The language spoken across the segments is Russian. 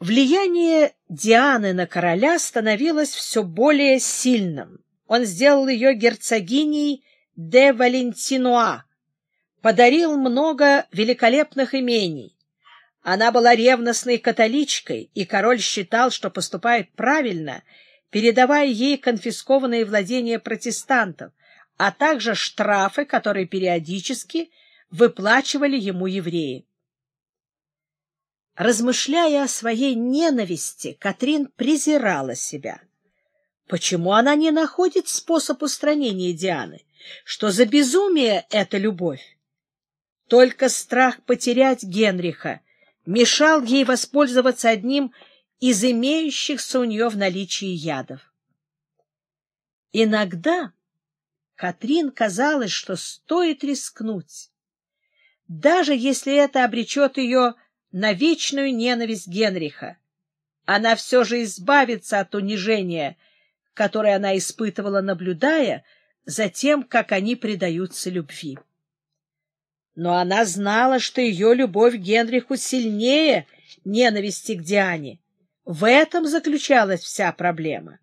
Влияние Дианы на короля становилось все более сильным. Он сделал ее герцогиней де Валентинуа, подарил много великолепных имений. Она была ревностной католичкой, и король считал, что поступает правильно, передавая ей конфискованные владения протестантов, а также штрафы, которые периодически выплачивали ему евреи. Размышляя о своей ненависти, Катрин презирала себя. Почему она не находит способ устранения Дианы? Что за безумие эта любовь? Только страх потерять Генриха мешал ей воспользоваться одним из имеющихся у нее в наличии ядов. Иногда Катрин казалось, что стоит рискнуть, даже если это обречет ее на вечную ненависть Генриха. Она все же избавится от унижения, которое она испытывала, наблюдая за тем, как они предаются любви. Но она знала, что ее любовь к Генриху сильнее ненависти к Диане. В этом заключалась вся проблема.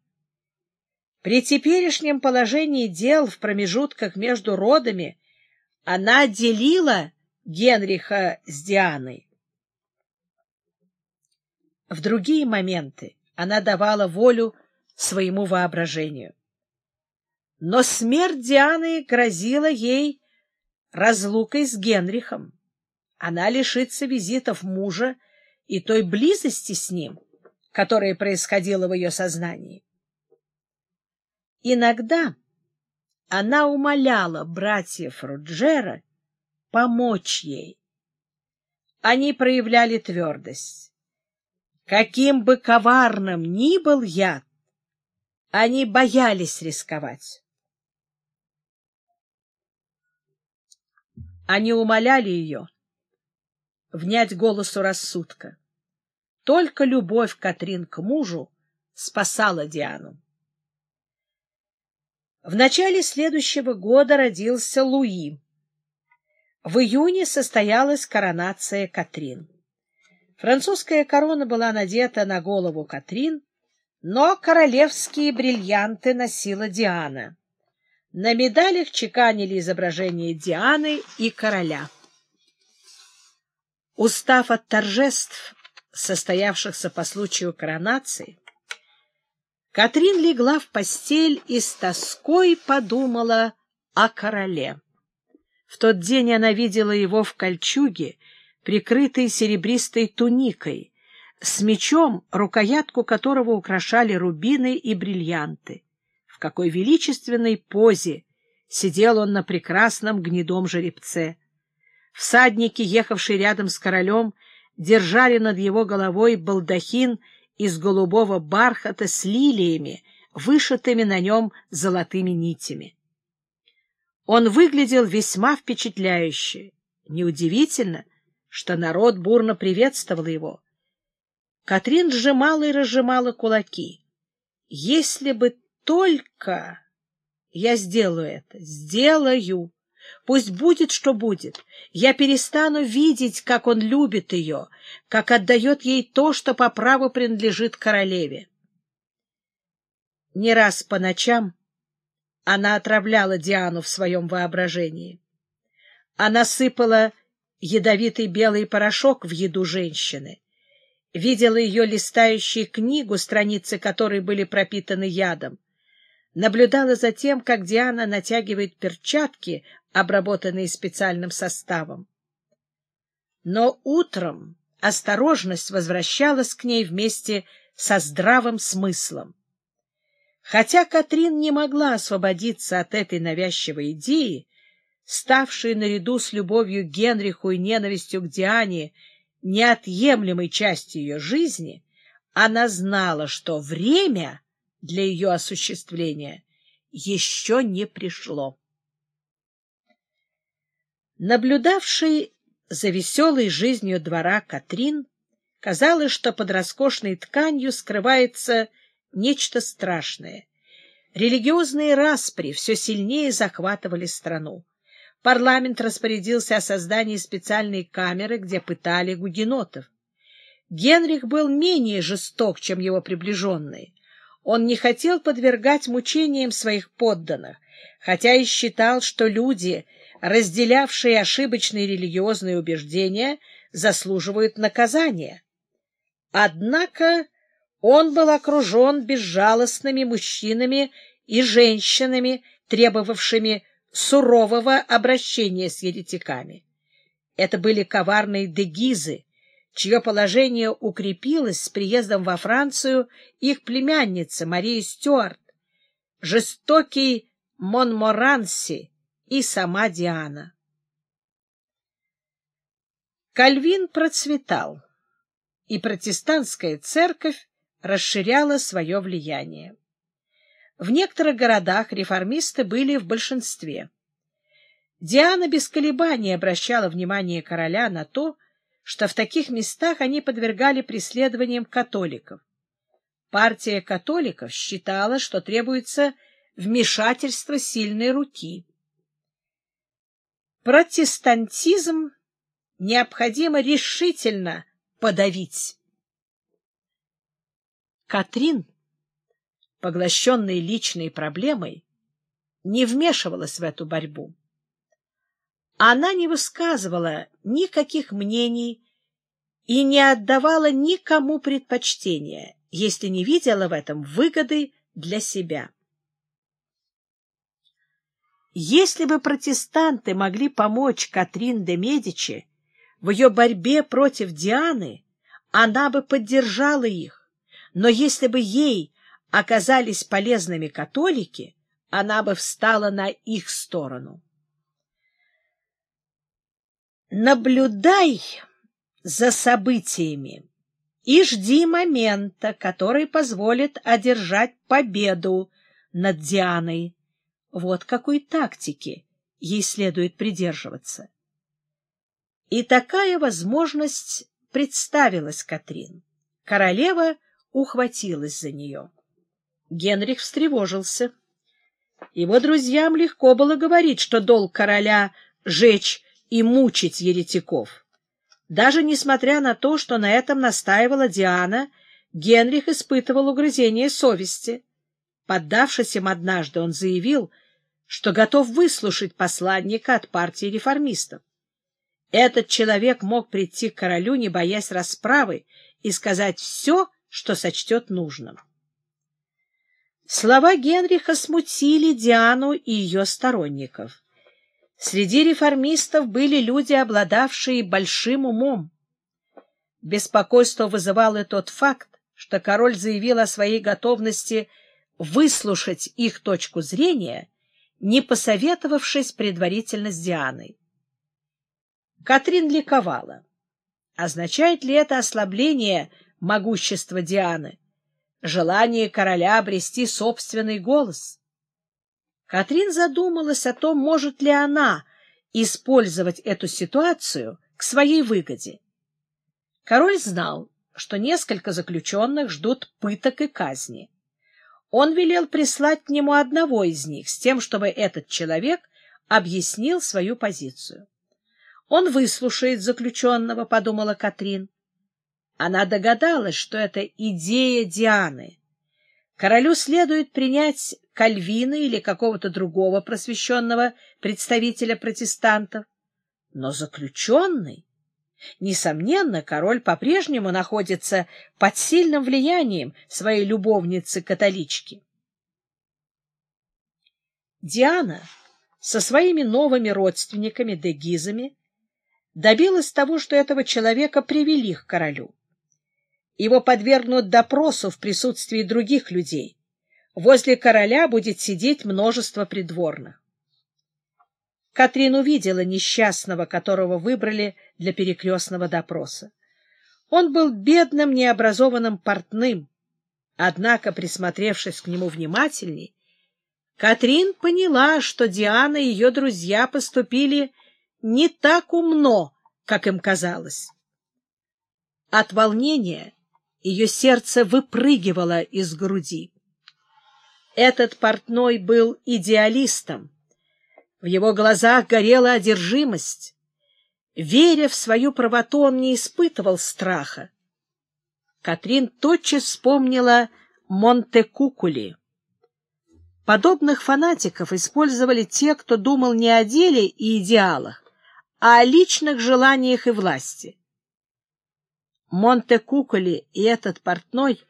При теперешнем положении дел в промежутках между родами она делила Генриха с Дианой. В другие моменты она давала волю своему воображению. Но смерть Дианы грозила ей разлукой с Генрихом. Она лишится визитов мужа и той близости с ним, которая происходила в ее сознании. Иногда она умоляла братьев Руджера помочь ей. Они проявляли твердость. Каким бы коварным ни был яд, они боялись рисковать. Они умоляли ее внять голосу рассудка. Только любовь Катрин к мужу спасала Диану. В начале следующего года родился Луи. В июне состоялась коронация Катрин. Французская корона была надета на голову Катрин, но королевские бриллианты носила Диана. На медалях чеканили изображения Дианы и короля. Устав от торжеств, состоявшихся по случаю коронации, Катрин легла в постель и с тоской подумала о короле. В тот день она видела его в кольчуге, прикрытый серебристой туникой, с мечом, рукоятку которого украшали рубины и бриллианты. В какой величественной позе сидел он на прекрасном гнедом жеребце. Всадники, ехавшие рядом с королем, держали над его головой балдахин из голубого бархата с лилиями, вышитыми на нем золотыми нитями. Он выглядел весьма впечатляюще. Неудивительно — что народ бурно приветствовал его. Катрин сжимала и разжимала кулаки. «Если бы только я сделаю это, сделаю!» Пусть будет, что будет. Я перестану видеть, как он любит ее, как отдает ей то, что по праву принадлежит королеве. Не раз по ночам она отравляла Диану в своем воображении. Она сыпала ядовитый белый порошок в еду женщины. Видела ее листающую книгу, страницы которой были пропитаны ядом. Наблюдала за тем, как Диана натягивает перчатки, обработанные специальным составом. Но утром осторожность возвращалась к ней вместе со здравым смыслом. Хотя Катрин не могла освободиться от этой навязчивой идеи, ставшие наряду с любовью к Генриху и ненавистью к Диане неотъемлемой частью ее жизни, она знала, что время для ее осуществления еще не пришло. Наблюдавший за веселой жизнью двора Катрин, казалось, что под роскошной тканью скрывается нечто страшное. Религиозные распри все сильнее захватывали страну парламент распорядился о создании специальной камеры, где пытали гугенотов. Генрих был менее жесток, чем его приближенные. Он не хотел подвергать мучениям своих подданных, хотя и считал, что люди, разделявшие ошибочные религиозные убеждения, заслуживают наказания. Однако он был окружен безжалостными мужчинами и женщинами, требовавшими сурового обращения с еретиками. Это были коварные дегизы, чье положение укрепилось с приездом во Францию их племянницы Марии Стюарт, жестокий Монморанси и сама Диана. Кальвин процветал, и протестантская церковь расширяла свое влияние. В некоторых городах реформисты были в большинстве. Диана без колебаний обращала внимание короля на то, что в таких местах они подвергали преследованиям католиков. Партия католиков считала, что требуется вмешательство сильной руки. Протестантизм необходимо решительно подавить. Катрин, поглощенная личной проблемой, не вмешивалась в эту борьбу. Она не высказывала никаких мнений и не отдавала никому предпочтения, если не видела в этом выгоды для себя. Если бы протестанты могли помочь Катрин де Медичи в ее борьбе против Дианы, она бы поддержала их, но если бы ей оказались полезными католики, она бы встала на их сторону. Наблюдай за событиями и жди момента, который позволит одержать победу над Дианой. Вот какой тактики ей следует придерживаться. И такая возможность представилась Катрин. Королева ухватилась за нее. Генрих встревожился. Его друзьям легко было говорить, что долг короля — жечь и мучить еретиков. Даже несмотря на то, что на этом настаивала Диана, Генрих испытывал угрызение совести. Поддавшись им однажды, он заявил, что готов выслушать посланника от партии реформистов. Этот человек мог прийти к королю, не боясь расправы, и сказать все, что сочтет нужным. Слова Генриха смутили Диану и ее сторонников. Среди реформистов были люди, обладавшие большим умом. Беспокойство вызывал и тот факт, что король заявил о своей готовности выслушать их точку зрения, не посоветовавшись предварительно с Дианой. Катрин ликовала. Означает ли это ослабление могущества Дианы? Желание короля обрести собственный голос? Катрин задумалась о том, может ли она использовать эту ситуацию к своей выгоде. Король знал, что несколько заключенных ждут пыток и казни. Он велел прислать к нему одного из них с тем, чтобы этот человек объяснил свою позицию. Он выслушает заключенного, — подумала Катрин. Она догадалась, что это идея Дианы. Королю следует принять Кальвина или какого-то другого просвещенного представителя протестантов. Но заключенный... Несомненно, король по-прежнему находится под сильным влиянием своей любовницы-католички. Диана со своими новыми родственниками-дегизами добилась того, что этого человека привели к королю. Его подвергнут допросу в присутствии других людей. Возле короля будет сидеть множество придворных. Катрин увидела несчастного, которого выбрали для перекрестного допроса. Он был бедным, необразованным портным. Однако, присмотревшись к нему внимательней, Катрин поняла, что Диана и ее друзья поступили не так умно, как им казалось. От волнения ее сердце выпрыгивало из груди. Этот портной был идеалистом. В его глазах горела одержимость. Веря в свою правоту, он не испытывал страха. Катрин тотчас вспомнила Монтекукули. Подобных фанатиков использовали те, кто думал не о деле и идеалах, а о личных желаниях и власти. Монтекукули и этот портной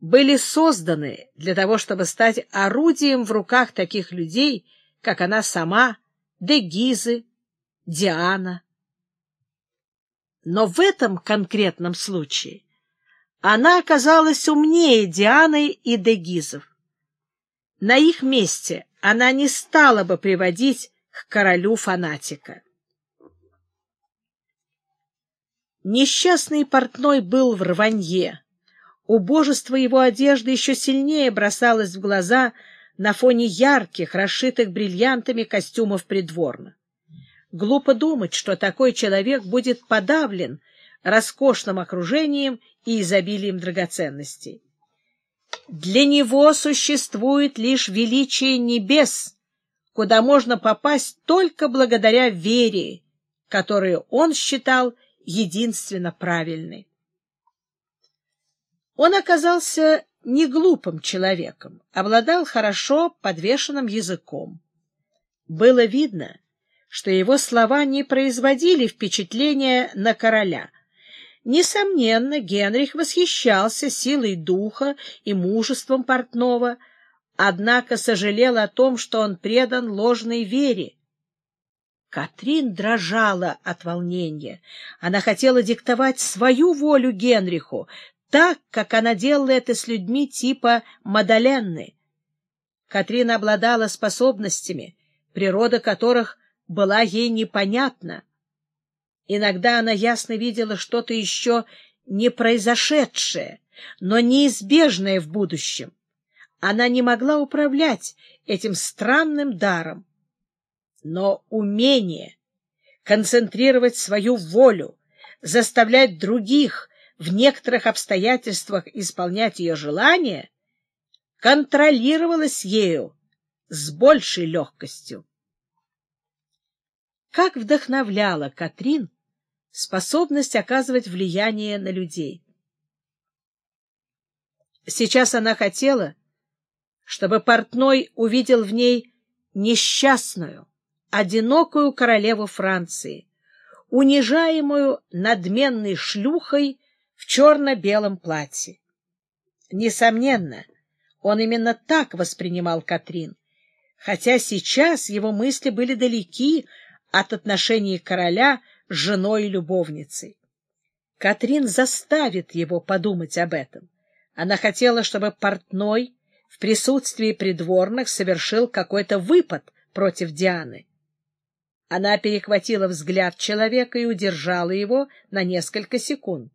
были созданы для того, чтобы стать орудием в руках таких людей, как она сама, Дегизы, Диана. Но в этом конкретном случае она оказалась умнее Дианы и Дегизов. На их месте она не стала бы приводить к королю фанатика. Несчастный портной был в рванье. Убожество его одежды еще сильнее бросалось в глаза на фоне ярких, расшитых бриллиантами костюмов придворных. Глупо думать, что такой человек будет подавлен роскошным окружением и изобилием драгоценностей. Для него существует лишь величие небес, куда можно попасть только благодаря вере, которую он считал единственно правильной. Он оказался не глупым человеком, обладал хорошо подвешенным языком. Было видно, что его слова не производили впечатления на короля. Несомненно, Генрих восхищался силой духа и мужеством портного, однако сожалел о том, что он предан ложной вере. Катрин дрожала от волнения. Она хотела диктовать свою волю Генриху, так, как она делала это с людьми типа Мадаленны. Катрин обладала способностями, природа которых была ей непонятна. Иногда она ясно видела что-то еще не произошедшее, но неизбежное в будущем. Она не могла управлять этим странным даром. Но умение концентрировать свою волю, заставлять других в некоторых обстоятельствах исполнять ее желания, контролировалось ею с большей легкостью. Как вдохновляла Катрин способность оказывать влияние на людей. Сейчас она хотела, чтобы портной увидел в ней несчастную, одинокую королеву Франции, унижаемую надменной шлюхой в черно-белом платье. Несомненно, он именно так воспринимал Катрин, хотя сейчас его мысли были далеки от отношений короля с женой и любовницей. Катрин заставит его подумать об этом. Она хотела, чтобы портной в присутствии придворных совершил какой-то выпад против Дианы. Она перехватила взгляд человека и удержала его на несколько секунд.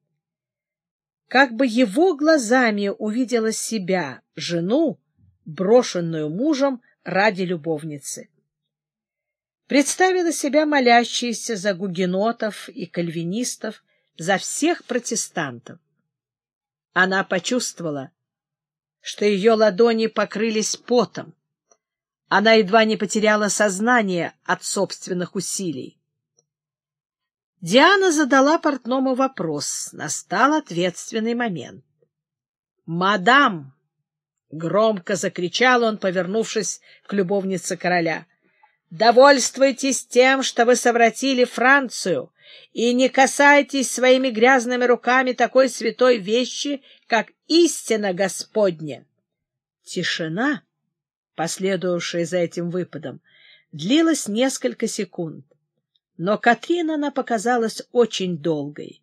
Как бы его глазами увидела себя, жену, брошенную мужем ради любовницы представила себя молящейся за гугенотов и кальвинистов, за всех протестантов. Она почувствовала, что ее ладони покрылись потом. Она едва не потеряла сознание от собственных усилий. Диана задала портному вопрос. Настал ответственный момент. «Мадам!» — громко закричал он, повернувшись к любовнице короля. Довольствуйтесь тем, что вы совратили Францию, и не касайтесь своими грязными руками такой святой вещи, как истина Господня. Тишина, последовавшая за этим выпадом, длилась несколько секунд, но Катрина она показалась очень долгой.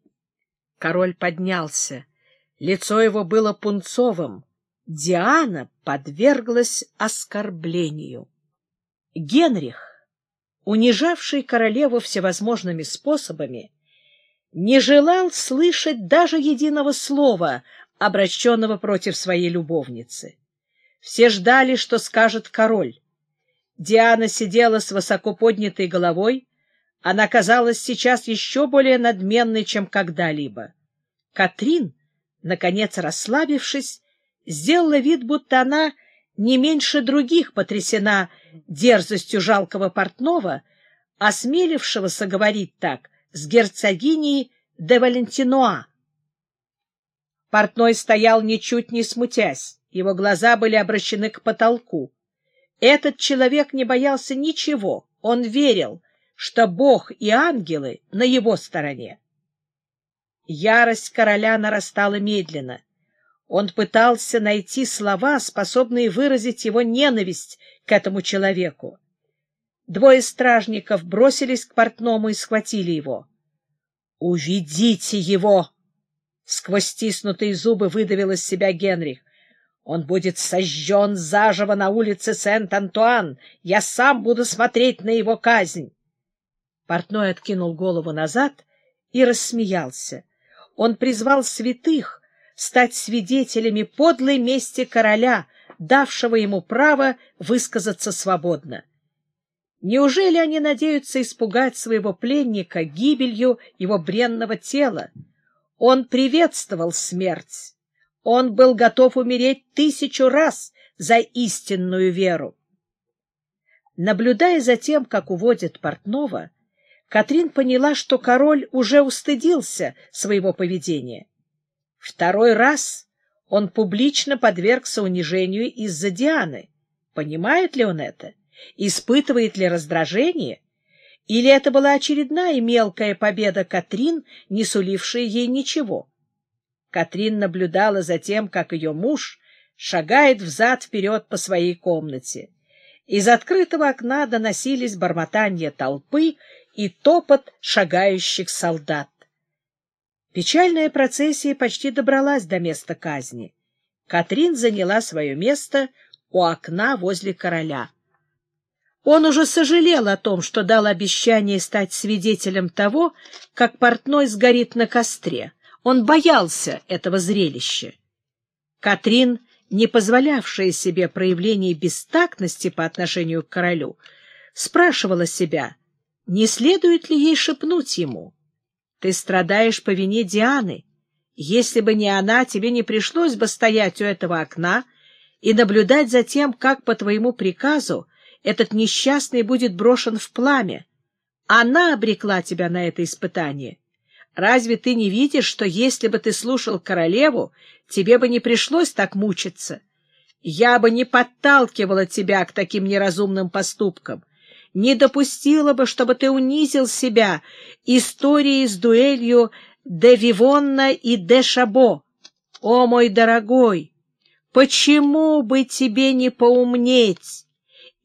Король поднялся, лицо его было пунцовым, Диана подверглась оскорблению. Генрих, унижавший королеву всевозможными способами, не желал слышать даже единого слова, обращенного против своей любовницы. Все ждали, что скажет король. Диана сидела с высоко поднятой головой, она казалась сейчас еще более надменной, чем когда-либо. Катрин, наконец расслабившись, сделала вид, будто она не меньше других потрясена дерзостью жалкого портного, осмелившегося говорить так с герцогиней де Валентинуа. Портной стоял ничуть не смутясь, его глаза были обращены к потолку. Этот человек не боялся ничего, он верил, что Бог и ангелы на его стороне. Ярость короля нарастала медленно. Он пытался найти слова, способные выразить его ненависть к этому человеку. Двое стражников бросились к портному и схватили его. — Уведите его! — сквозь стиснутые зубы выдавил из себя Генрих. — Он будет сожжен заживо на улице Сент-Антуан. Я сам буду смотреть на его казнь. Портной откинул голову назад и рассмеялся. Он призвал святых стать свидетелями подлой мести короля, давшего ему право высказаться свободно. Неужели они надеются испугать своего пленника гибелью его бренного тела? Он приветствовал смерть. Он был готов умереть тысячу раз за истинную веру. Наблюдая за тем, как уводят портного, Катрин поняла, что король уже устыдился своего поведения. Второй раз он публично подвергся унижению из-за Дианы. Понимает ли он это? Испытывает ли раздражение? Или это была очередная мелкая победа Катрин, не сулившая ей ничего? Катрин наблюдала за тем, как ее муж шагает взад-вперед по своей комнате. Из открытого окна доносились бормотания толпы и топот шагающих солдат. Печальная процессия почти добралась до места казни. Катрин заняла свое место у окна возле короля. Он уже сожалел о том, что дал обещание стать свидетелем того, как портной сгорит на костре. Он боялся этого зрелища. Катрин, не позволявшая себе проявления бестактности по отношению к королю, спрашивала себя, не следует ли ей шепнуть ему. «Ты страдаешь по вине Дианы. Если бы не она, тебе не пришлось бы стоять у этого окна и наблюдать за тем, как по твоему приказу этот несчастный будет брошен в пламя. Она обрекла тебя на это испытание. Разве ты не видишь, что если бы ты слушал королеву, тебе бы не пришлось так мучиться? Я бы не подталкивала тебя к таким неразумным поступкам, не допустила бы, чтобы ты унизил себя историей с дуэлью де Вивонна и де Шабо. О, мой дорогой, почему бы тебе не поумнеть?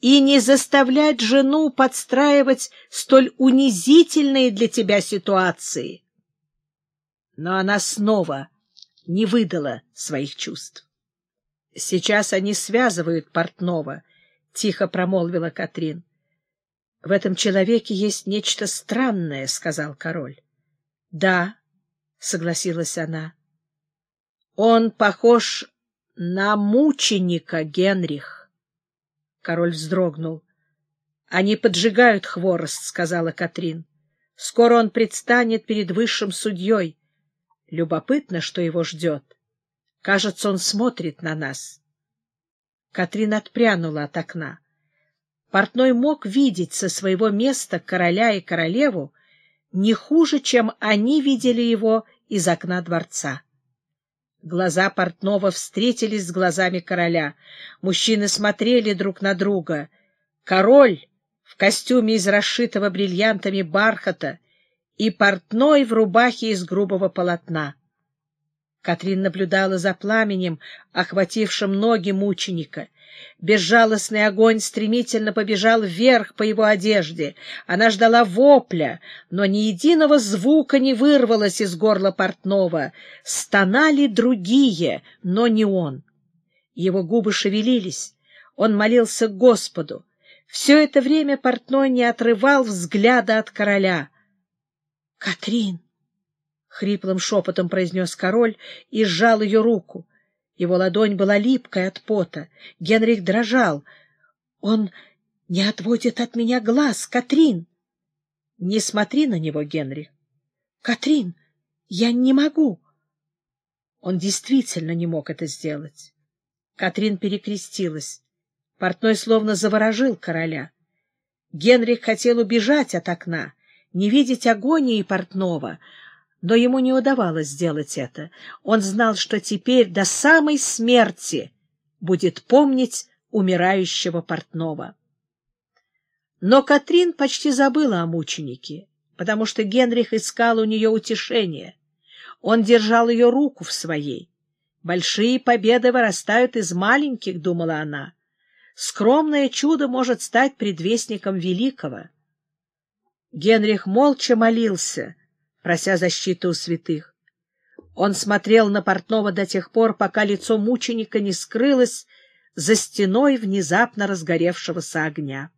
и не заставлять жену подстраивать столь унизительные для тебя ситуации. Но она снова не выдала своих чувств. — Сейчас они связывают портного, — тихо промолвила Катрин. — В этом человеке есть нечто странное, — сказал король. — Да, — согласилась она. — Он похож на мученика, Генрих. Король вздрогнул. — Они поджигают хворост, — сказала Катрин. — Скоро он предстанет перед высшим судьей. Любопытно, что его ждет. Кажется, он смотрит на нас. Катрин отпрянула от окна. Портной мог видеть со своего места короля и королеву не хуже, чем они видели его из окна дворца. Глаза портного встретились с глазами короля. Мужчины смотрели друг на друга. Король в костюме из расшитого бриллиантами бархата и портной в рубахе из грубого полотна. Катрин наблюдала за пламенем, охватившим ноги мученика. Безжалостный огонь стремительно побежал вверх по его одежде. Она ждала вопля, но ни единого звука не вырвалось из горла портного. Стонали другие, но не он. Его губы шевелились. Он молился Господу. Все это время портной не отрывал взгляда от короля. — Катрин! — хриплым шепотом произнес король и сжал ее руку. Его ладонь была липкой от пота. Генрих дрожал. — Он не отводит от меня глаз, Катрин! — Не смотри на него, Генрих. — Катрин, я не могу! Он действительно не мог это сделать. Катрин перекрестилась. Портной словно заворожил короля. Генрих хотел убежать от окна, не видеть агонии портного — но ему не удавалось сделать это. Он знал, что теперь до самой смерти будет помнить умирающего портного. Но Катрин почти забыла о мученике, потому что Генрих искал у нее утешения. Он держал ее руку в своей. «Большие победы вырастают из маленьких», — думала она. «Скромное чудо может стать предвестником великого». Генрих молча молился, прося защиты у святых. Он смотрел на портного до тех пор, пока лицо мученика не скрылось за стеной внезапно разгоревшегося огня.